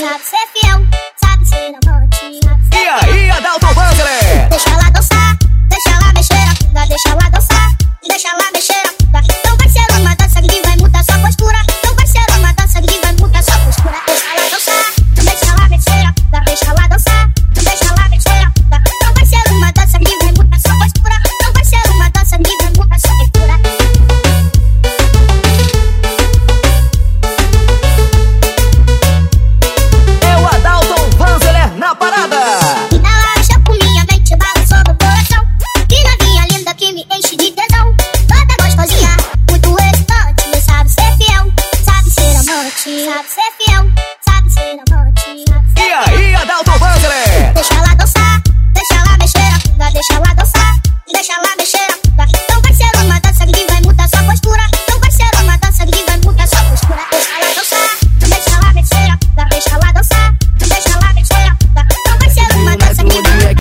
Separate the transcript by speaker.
Speaker 1: sabe ser fiel, sabe ser amor. Top Seth you.